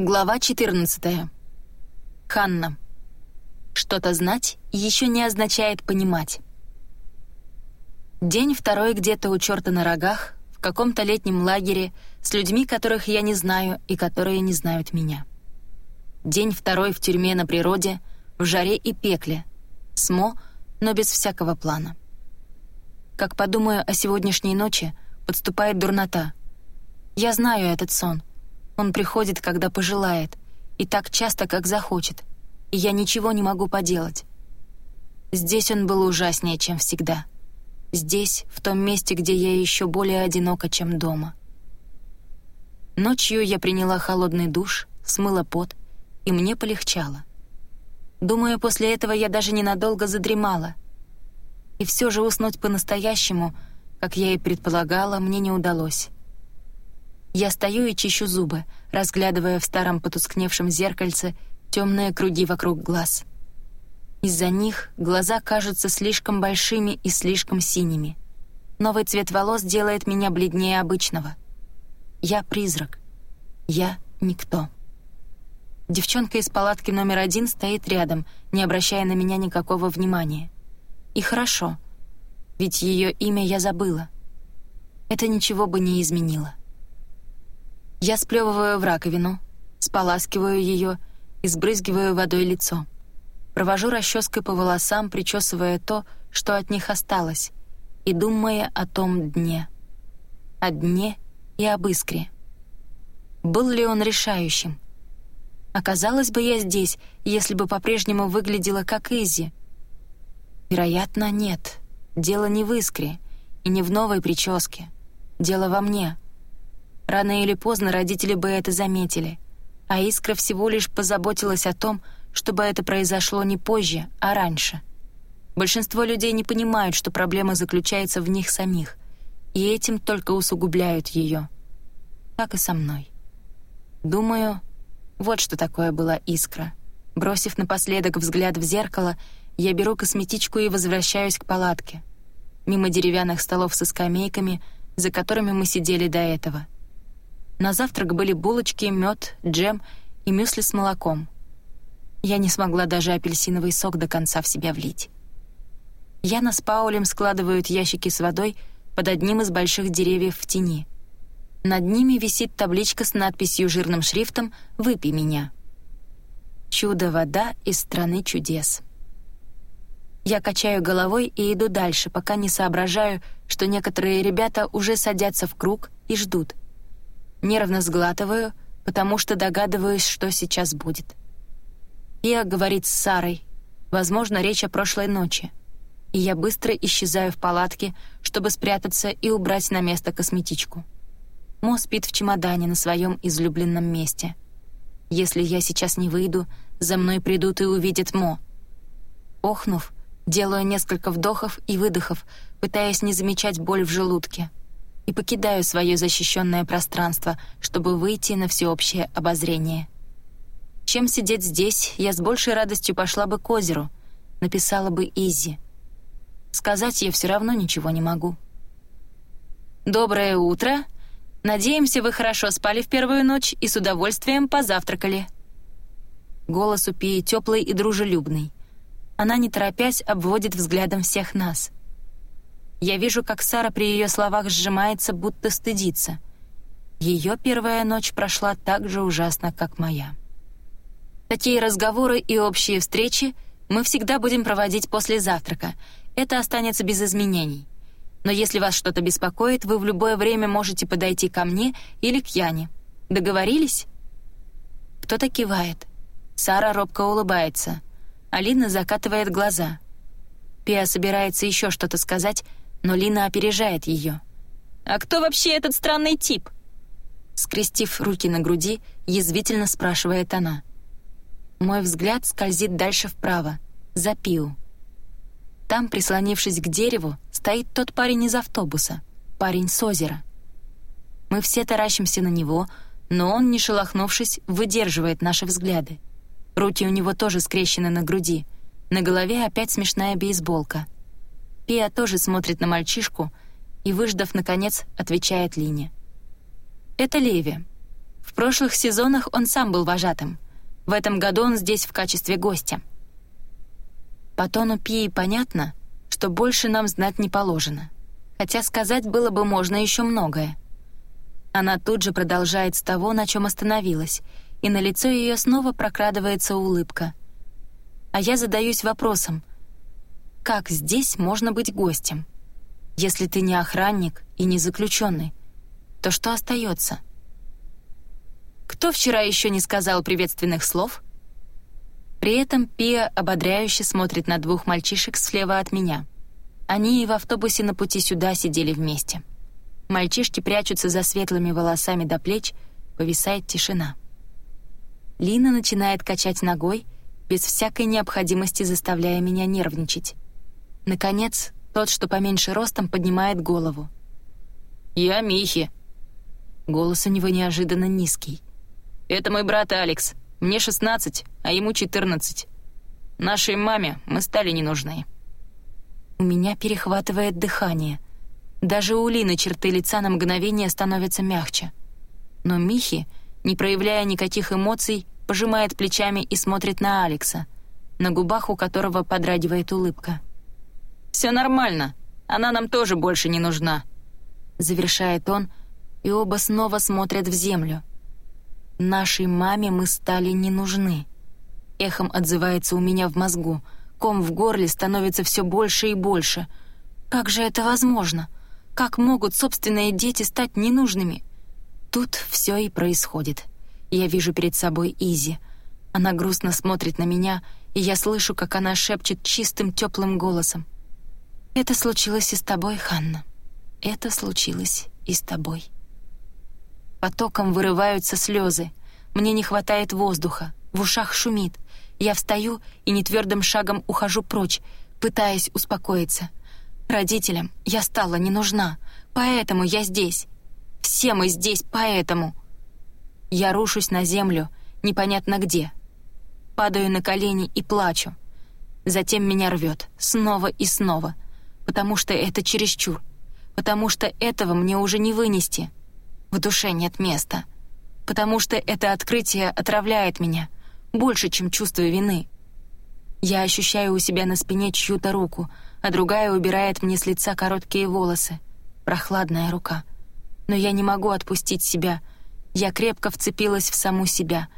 Глава 14. Ханна. Что-то знать еще не означает понимать. День второй где-то у черта на рогах, в каком-то летнем лагере, с людьми, которых я не знаю и которые не знают меня. День второй в тюрьме на природе, в жаре и пекле, смо, но без всякого плана. Как подумаю о сегодняшней ночи, подступает дурнота. Я знаю этот сон. Он приходит, когда пожелает, и так часто, как захочет, и я ничего не могу поделать. Здесь он был ужаснее, чем всегда — Здесь, в том месте, где я еще более одинока, чем дома. Ночью я приняла холодный душ, смыла пот, и мне полегчало. Думаю, после этого я даже ненадолго задремала. И все же уснуть по-настоящему, как я и предполагала, мне не удалось. Я стою и чищу зубы, разглядывая в старом потускневшем зеркальце темные круги вокруг глаз — из-за них глаза кажутся слишком большими и слишком синими. Новый цвет волос делает меня бледнее обычного. Я призрак. Я никто. Девчонка из палатки номер один стоит рядом, не обращая на меня никакого внимания. И хорошо, ведь ее имя я забыла. Это ничего бы не изменило. Я сплевываю в раковину, споласкиваю ее и сбрызгиваю водой лицо. Провожу расческой по волосам, причесывая то, что от них осталось, и думая о том дне. О дне и об искре. Был ли он решающим? Оказалось бы я здесь, если бы по-прежнему выглядела как Изи. Вероятно, нет. Дело не в искре и не в новой прическе. Дело во мне. Рано или поздно родители бы это заметили, а Искра всего лишь позаботилась о том, чтобы это произошло не позже, а раньше. Большинство людей не понимают, что проблема заключается в них самих, и этим только усугубляют ее. Как и со мной. Думаю, вот что такое была искра. Бросив напоследок взгляд в зеркало, я беру косметичку и возвращаюсь к палатке. Мимо деревянных столов со скамейками, за которыми мы сидели до этого. На завтрак были булочки, мед, джем и мюсли с молоком — я не смогла даже апельсиновый сок до конца в себя влить. Яна с Паулем складывают ящики с водой под одним из больших деревьев в тени. Над ними висит табличка с надписью жирным шрифтом «Выпей меня». «Чудо-вода из страны чудес». Я качаю головой и иду дальше, пока не соображаю, что некоторые ребята уже садятся в круг и ждут. Нервно сглатываю, потому что догадываюсь, что сейчас будет. Пиа говорит с Сарой. Возможно, речь о прошлой ночи. И я быстро исчезаю в палатке, чтобы спрятаться и убрать на место косметичку. Мо спит в чемодане на своем излюбленном месте. Если я сейчас не выйду, за мной придут и увидят Мо. Охнув, делаю несколько вдохов и выдохов, пытаясь не замечать боль в желудке. И покидаю свое защищенное пространство, чтобы выйти на всеобщее обозрение. Чем сидеть здесь, я с большей радостью пошла бы к озеру, написала бы Изи. Сказать я все равно ничего не могу. «Доброе утро. Надеемся, вы хорошо спали в первую ночь и с удовольствием позавтракали». Голос у Пии теплый и дружелюбный. Она, не торопясь, обводит взглядом всех нас. Я вижу, как Сара при ее словах сжимается, будто стыдится. Ее первая ночь прошла так же ужасно, как моя. Такие разговоры и общие встречи мы всегда будем проводить после завтрака. Это останется без изменений. Но если вас что-то беспокоит, вы в любое время можете подойти ко мне или к Яне. Договорились? Кто-то кивает. Сара робко улыбается. Алина закатывает глаза. Пиа собирается еще что-то сказать, но Лина опережает ее. «А кто вообще этот странный тип?» Скрестив руки на груди, язвительно спрашивает она. Мой взгляд скользит дальше вправо, за Пиу. Там, прислонившись к дереву, стоит тот парень из автобуса, парень с озера. Мы все таращимся на него, но он, не шелохнувшись, выдерживает наши взгляды. Руки у него тоже скрещены на груди. На голове опять смешная бейсболка. Пиа тоже смотрит на мальчишку и, выждав, наконец, отвечает Лине. «Это Леви. В прошлых сезонах он сам был вожатым. В этом году он здесь в качестве гостя. По тону Пии понятно, что больше нам знать не положено. Хотя сказать было бы можно еще многое. Она тут же продолжает с того, на чем остановилась, и на лицо ее снова прокрадывается улыбка. А я задаюсь вопросом, как здесь можно быть гостем? Если ты не охранник и не заключенный, то что остается? Кто вчера еще не сказал приветственных слов? При этом Пия ободряюще смотрит на двух мальчишек слева от меня. Они и в автобусе на пути сюда сидели вместе. Мальчишки прячутся за светлыми волосами до плеч, повисает тишина. Лина начинает качать ногой, без всякой необходимости заставляя меня нервничать. Наконец, тот, что поменьше ростом, поднимает голову. «Я Михи». Голос у него неожиданно низкий. «Это мой брат Алекс. Мне 16, а ему 14. Нашей маме мы стали не нужны». У меня перехватывает дыхание. Даже у Лины черты лица на мгновение становятся мягче. Но Михи, не проявляя никаких эмоций, пожимает плечами и смотрит на Алекса, на губах у которого подрагивает улыбка. «Все нормально. Она нам тоже больше не нужна», — завершает он, и оба снова смотрят в землю. «Нашей маме мы стали не нужны». Эхом отзывается у меня в мозгу. Ком в горле становится все больше и больше. «Как же это возможно? Как могут собственные дети стать ненужными?» Тут все и происходит. Я вижу перед собой Изи. Она грустно смотрит на меня, и я слышу, как она шепчет чистым теплым голосом. Это случилось и с тобой, Ханна. Это случилось и с тобой. Потоком вырываются слезы. Мне не хватает воздуха, в ушах шумит. Я встаю и нетвердым шагом ухожу прочь, пытаясь успокоиться. Родителям я стала не нужна, поэтому я здесь. Все мы здесь поэтому. Я рушусь на землю, непонятно где. Падаю на колени и плачу. Затем меня рвет, снова и снова — потому что это чересчур, потому что этого мне уже не вынести. В душе нет места, потому что это открытие отравляет меня больше, чем чувство вины. Я ощущаю у себя на спине чью-то руку, а другая убирает мне с лица короткие волосы. Прохладная рука. Но я не могу отпустить себя. Я крепко вцепилась в саму себя.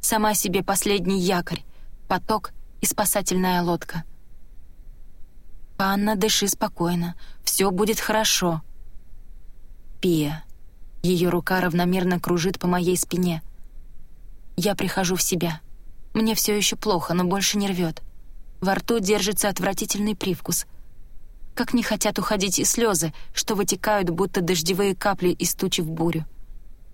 Сама себе последний якорь, поток и спасательная лодка. «Анна, дыши спокойно. Все будет хорошо». Пия. Ее рука равномерно кружит по моей спине. Я прихожу в себя. Мне все еще плохо, но больше не рвет. Во рту держится отвратительный привкус. Как не хотят уходить и слезы, что вытекают, будто дождевые капли из тучи в бурю.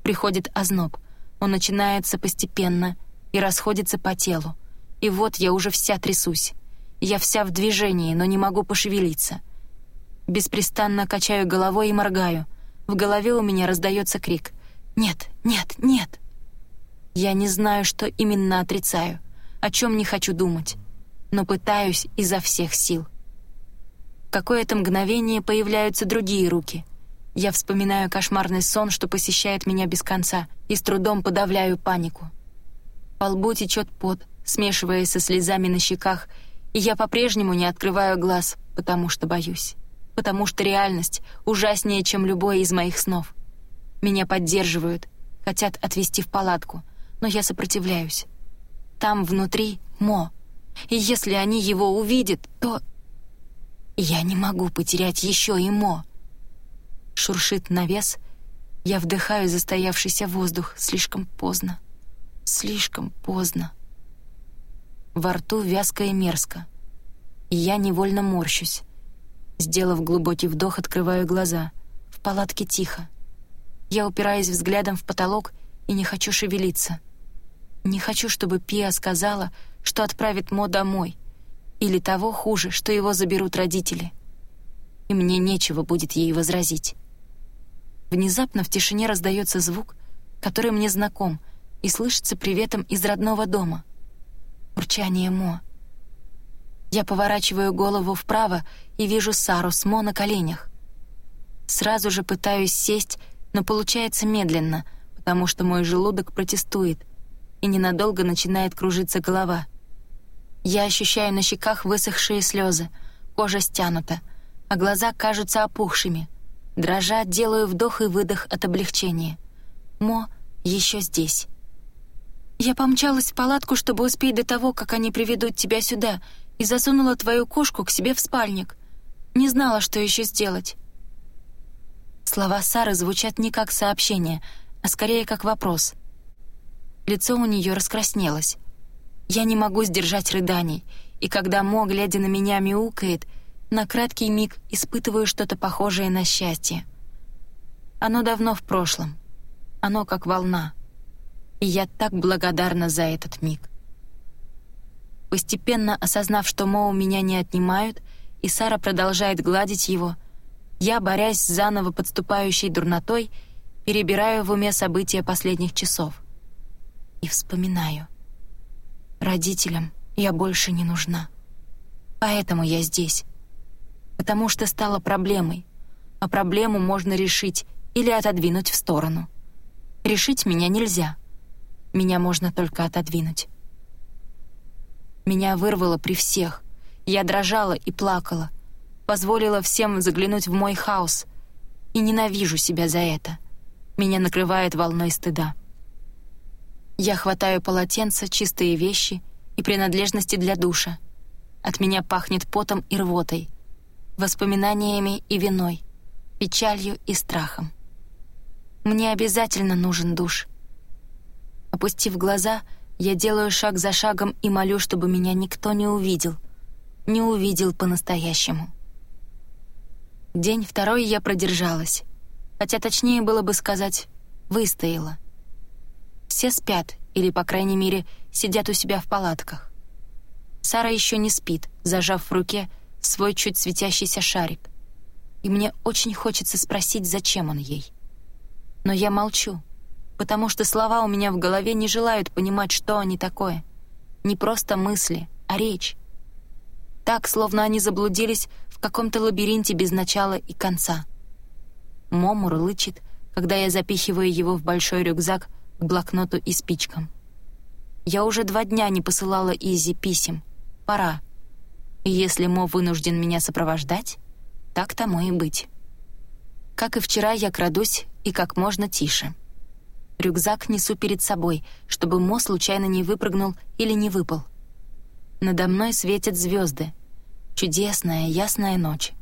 Приходит озноб. Он начинается постепенно и расходится по телу. И вот я уже вся трясусь. Я вся в движении, но не могу пошевелиться. Беспрестанно качаю головой и моргаю. В голове у меня раздается крик. «Нет, нет, нет!» Я не знаю, что именно отрицаю, о чем не хочу думать, но пытаюсь изо всех сил. Какое-то мгновение появляются другие руки. Я вспоминаю кошмарный сон, что посещает меня без конца, и с трудом подавляю панику. По лбу течет пот, смешиваясь со слезами на щеках я по-прежнему не открываю глаз, потому что боюсь. Потому что реальность ужаснее, чем любой из моих снов. Меня поддерживают, хотят отвезти в палатку, но я сопротивляюсь. Там внутри Мо, и если они его увидят, то... Я не могу потерять еще и Мо. Шуршит навес, я вдыхаю застоявшийся воздух слишком поздно. Слишком поздно. Во рту вязко и мерзко. И я невольно морщусь. Сделав глубокий вдох, открываю глаза. В палатке тихо. Я упираюсь взглядом в потолок и не хочу шевелиться. Не хочу, чтобы Пиа сказала, что отправит Мо домой. Или того хуже, что его заберут родители. И мне нечего будет ей возразить. Внезапно в тишине раздается звук, который мне знаком, и слышится приветом из родного дома — Урчание Мо. Я поворачиваю голову вправо и вижу Сару с Мо на коленях. Сразу же пытаюсь сесть, но получается медленно, потому что мой желудок протестует, и ненадолго начинает кружиться голова. Я ощущаю на щеках высохшие слезы, кожа стянута, а глаза кажутся опухшими. Дрожа, делаю вдох и выдох от облегчения. Мо еще здесь. Я помчалась в палатку, чтобы успеть до того, как они приведут тебя сюда, и засунула твою кошку к себе в спальник. Не знала, что еще сделать. Слова Сары звучат не как сообщение, а скорее как вопрос. Лицо у нее раскраснелось. Я не могу сдержать рыданий, и когда Мо, глядя на меня, мяукает, на краткий миг испытываю что-то похожее на счастье. Оно давно в прошлом. Оно как волна. И я так благодарна за этот миг. Постепенно осознав, что Мо у меня не отнимают, и Сара продолжает гладить его, я, борясь с заново подступающей дурнотой, перебираю в уме события последних часов. И вспоминаю. Родителям я больше не нужна. Поэтому я здесь. Потому что стала проблемой, а проблему можно решить или отодвинуть в сторону. Решить меня нельзя. Меня можно только отодвинуть. Меня вырвало при всех. Я дрожала и плакала. Позволила всем заглянуть в мой хаос. И ненавижу себя за это. Меня накрывает волной стыда. Я хватаю полотенца, чистые вещи и принадлежности для душа. От меня пахнет потом и рвотой, воспоминаниями и виной, печалью и страхом. Мне обязательно нужен душ. Опустив глаза, я делаю шаг за шагом и молю, чтобы меня никто не увидел. Не увидел по-настоящему. День второй я продержалась. Хотя точнее было бы сказать «выстояла». Все спят, или, по крайней мере, сидят у себя в палатках. Сара еще не спит, зажав в руке свой чуть светящийся шарик. И мне очень хочется спросить, зачем он ей. Но я молчу потому что слова у меня в голове не желают понимать, что они такое. Не просто мысли, а речь. Так, словно они заблудились в каком-то лабиринте без начала и конца. Момур лычит, когда я запихиваю его в большой рюкзак к блокноту и спичкам. Я уже два дня не посылала Изи писем. Пора. И если Мо вынужден меня сопровождать, так тому и быть. Как и вчера, я крадусь и как можно тише. Рюкзак несу перед собой, чтобы Мо случайно не выпрыгнул или не выпал. Надо мной светят звезды. Чудесная, ясная ночь.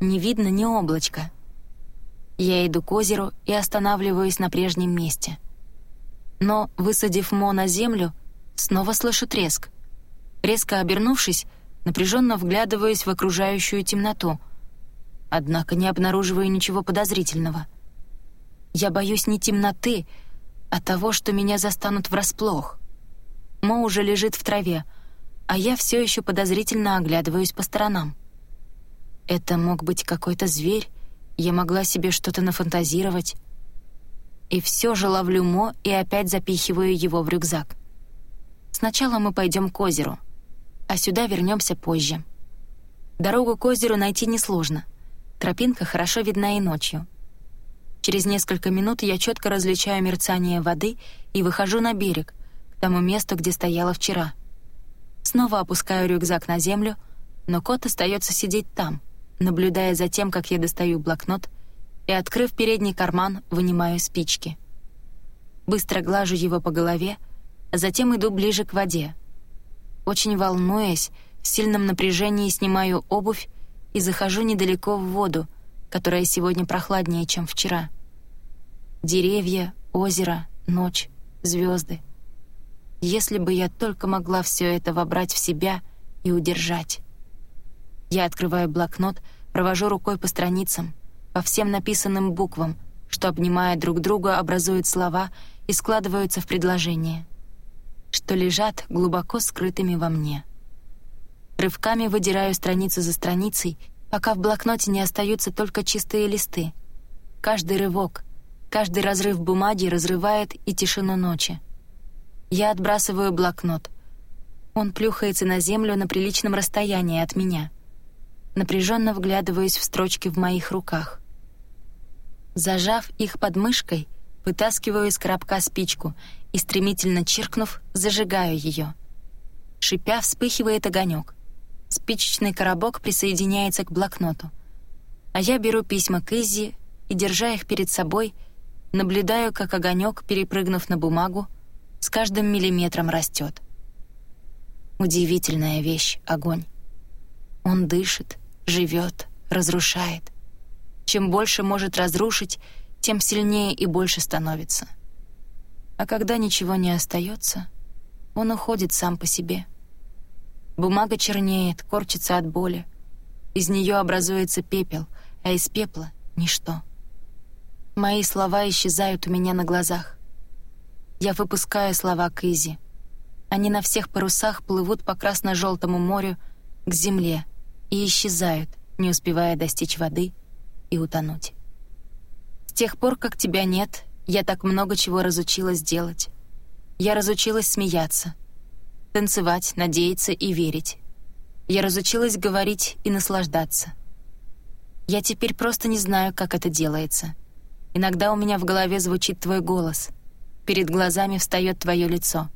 Не видно ни облачка. Я иду к озеру и останавливаюсь на прежнем месте. Но, высадив Мо на землю, снова слышу треск. Резко обернувшись, напряженно вглядываюсь в окружающую темноту. Однако не обнаруживаю ничего подозрительного — я боюсь не темноты, а того, что меня застанут врасплох. Мо уже лежит в траве, а я все еще подозрительно оглядываюсь по сторонам. Это мог быть какой-то зверь, я могла себе что-то нафантазировать. И все же ловлю Мо и опять запихиваю его в рюкзак. Сначала мы пойдем к озеру, а сюда вернемся позже. Дорогу к озеру найти несложно. Тропинка хорошо видна и ночью — Через несколько минут я четко различаю мерцание воды и выхожу на берег, к тому месту, где стояла вчера. Снова опускаю рюкзак на землю, но кот остается сидеть там, наблюдая за тем, как я достаю блокнот и, открыв передний карман, вынимаю спички. Быстро глажу его по голове, а затем иду ближе к воде. Очень волнуясь, в сильном напряжении снимаю обувь и захожу недалеко в воду, которая сегодня прохладнее, чем вчера. Деревья, озеро, ночь, звезды. Если бы я только могла все это вобрать в себя и удержать. Я открываю блокнот, провожу рукой по страницам, по всем написанным буквам, что, обнимая друг друга, образуют слова и складываются в предложения, что лежат глубоко скрытыми во мне. Рывками выдираю страницу за страницей пока в блокноте не остаются только чистые листы. Каждый рывок, каждый разрыв бумаги разрывает и тишину ночи. Я отбрасываю блокнот. Он плюхается на землю на приличном расстоянии от меня. Напряженно вглядываюсь в строчки в моих руках. Зажав их под мышкой, Вытаскиваю из коробка спичку и, стремительно чиркнув, зажигаю ее. Шипя, вспыхивает огонек. Спичечный коробок присоединяется к блокноту. А я беру письма к и, держа их перед собой, наблюдаю, как огонек, перепрыгнув на бумагу, с каждым миллиметром растет. Удивительная вещь — огонь. Он дышит, живет, разрушает. Чем больше может разрушить, тем сильнее и больше становится. А когда ничего не остается, он уходит сам по себе. Бумага чернеет, корчится от боли. Из нее образуется пепел, а из пепла — ничто. Мои слова исчезают у меня на глазах. Я выпускаю слова Кизи. Они на всех парусах плывут по красно-желтому морю к земле и исчезают, не успевая достичь воды и утонуть. С тех пор, как тебя нет, я так много чего разучилась делать. Я разучилась смеяться, танцевать, надеяться и верить. Я разучилась говорить и наслаждаться. Я теперь просто не знаю, как это делается. Иногда у меня в голове звучит твой голос. Перед глазами встает твое лицо.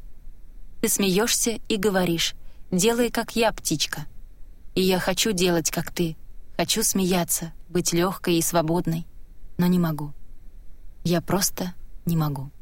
Ты смеешься и говоришь «Делай, как я, птичка». И я хочу делать, как ты. Хочу смеяться, быть легкой и свободной, но не могу. Я просто не могу.